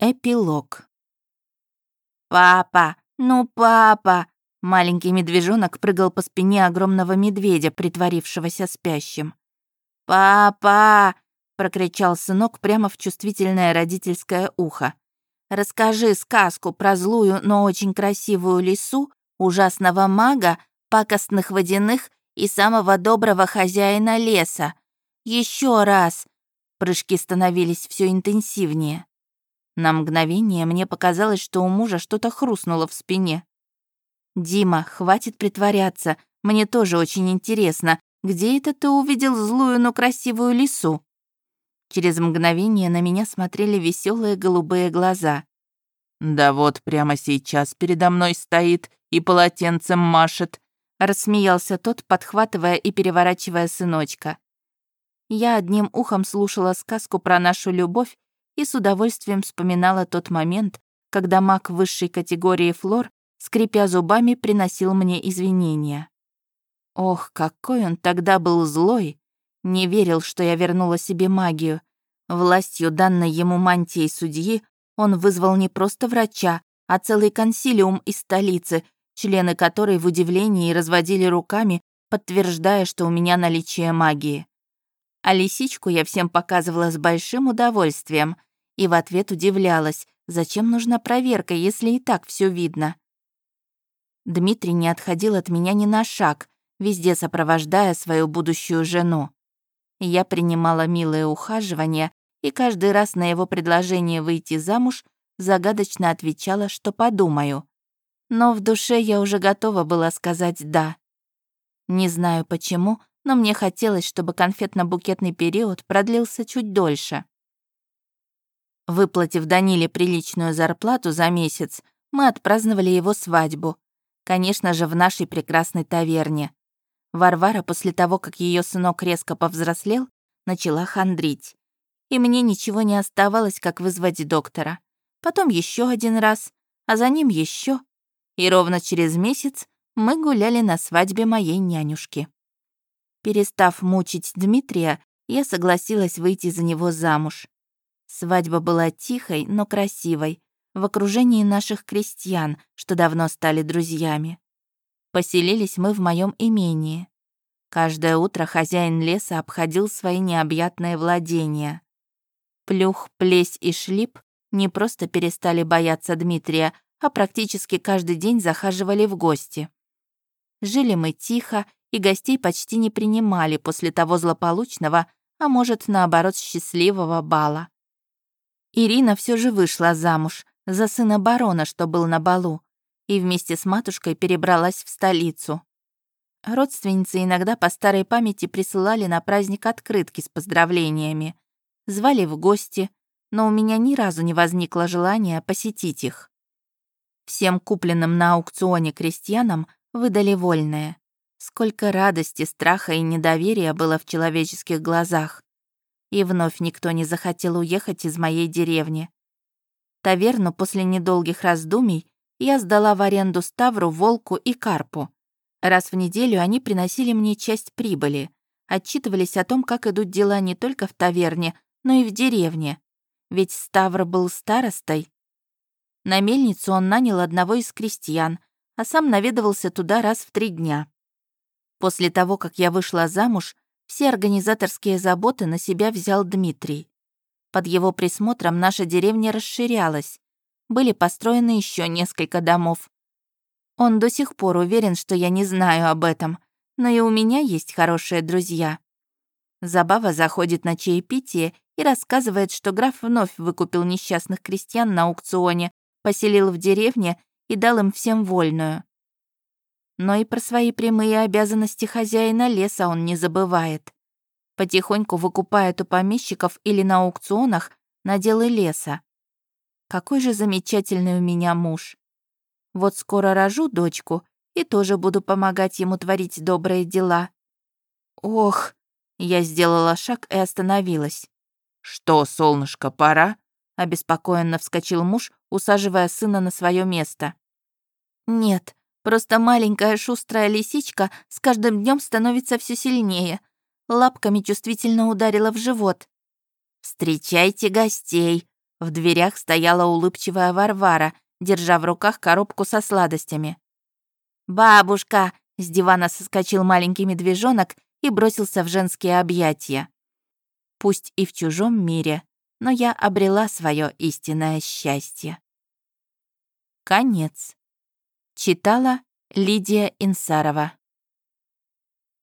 Эпилог. «Папа! Ну, папа!» Маленький медвежонок прыгал по спине огромного медведя, притворившегося спящим. «Папа!» — прокричал сынок прямо в чувствительное родительское ухо. «Расскажи сказку про злую, но очень красивую лису, ужасного мага, пакостных водяных и самого доброго хозяина леса. Еще раз!» Прыжки становились все интенсивнее. На мгновение мне показалось, что у мужа что-то хрустнуло в спине. «Дима, хватит притворяться. Мне тоже очень интересно, где это ты увидел злую, но красивую лису?» Через мгновение на меня смотрели веселые голубые глаза. «Да вот прямо сейчас передо мной стоит и полотенцем машет», рассмеялся тот, подхватывая и переворачивая сыночка. Я одним ухом слушала сказку про нашу любовь и с удовольствием вспоминала тот момент, когда маг высшей категории флор, скрипя зубами, приносил мне извинения. Ох, какой он тогда был злой! Не верил, что я вернула себе магию. Властью, данной ему мантией судьи, он вызвал не просто врача, а целый консилиум из столицы, члены которой в удивлении разводили руками, подтверждая, что у меня наличие магии. А лисичку я всем показывала с большим удовольствием — и в ответ удивлялась, зачем нужна проверка, если и так все видно. Дмитрий не отходил от меня ни на шаг, везде сопровождая свою будущую жену. Я принимала милое ухаживание и каждый раз на его предложение выйти замуж загадочно отвечала, что подумаю. Но в душе я уже готова была сказать «да». Не знаю почему, но мне хотелось, чтобы конфетно-букетный период продлился чуть дольше. Выплатив Даниле приличную зарплату за месяц, мы отпраздновали его свадьбу. Конечно же, в нашей прекрасной таверне. Варвара после того, как ее сынок резко повзрослел, начала хандрить. И мне ничего не оставалось, как вызвать доктора. Потом еще один раз, а за ним еще. И ровно через месяц мы гуляли на свадьбе моей нянюшки. Перестав мучить Дмитрия, я согласилась выйти за него замуж. Свадьба была тихой, но красивой, в окружении наших крестьян, что давно стали друзьями. Поселились мы в моем имении. Каждое утро хозяин леса обходил свои необъятные владения. Плюх, плесь и шлип не просто перестали бояться Дмитрия, а практически каждый день захаживали в гости. Жили мы тихо, и гостей почти не принимали после того злополучного, а может, наоборот, счастливого бала. Ирина все же вышла замуж за сына барона, что был на балу, и вместе с матушкой перебралась в столицу. Родственницы иногда по старой памяти присылали на праздник открытки с поздравлениями, звали в гости, но у меня ни разу не возникло желания посетить их. Всем купленным на аукционе крестьянам выдали вольное. Сколько радости, страха и недоверия было в человеческих глазах. И вновь никто не захотел уехать из моей деревни. Таверну после недолгих раздумий я сдала в аренду Ставру, Волку и Карпу. Раз в неделю они приносили мне часть прибыли, отчитывались о том, как идут дела не только в таверне, но и в деревне. Ведь Ставр был старостой. На мельницу он нанял одного из крестьян, а сам наведывался туда раз в три дня. После того, как я вышла замуж, все организаторские заботы на себя взял Дмитрий. Под его присмотром наша деревня расширялась. Были построены еще несколько домов. Он до сих пор уверен, что я не знаю об этом, но и у меня есть хорошие друзья. Забава заходит на чаепитие и рассказывает, что граф вновь выкупил несчастных крестьян на аукционе, поселил в деревне и дал им всем вольную но и про свои прямые обязанности хозяина леса он не забывает. Потихоньку выкупает у помещиков или на аукционах наделы леса. Какой же замечательный у меня муж. Вот скоро рожу дочку и тоже буду помогать ему творить добрые дела. Ох, я сделала шаг и остановилась. «Что, солнышко, пора?» — обеспокоенно вскочил муж, усаживая сына на свое место. «Нет, Просто маленькая шустрая лисичка с каждым днем становится все сильнее. Лапками чувствительно ударила в живот. «Встречайте гостей!» В дверях стояла улыбчивая Варвара, держа в руках коробку со сладостями. «Бабушка!» — с дивана соскочил маленький медвежонок и бросился в женские объятия. Пусть и в чужом мире, но я обрела свое истинное счастье. Конец. Читала Лидия Инсарова.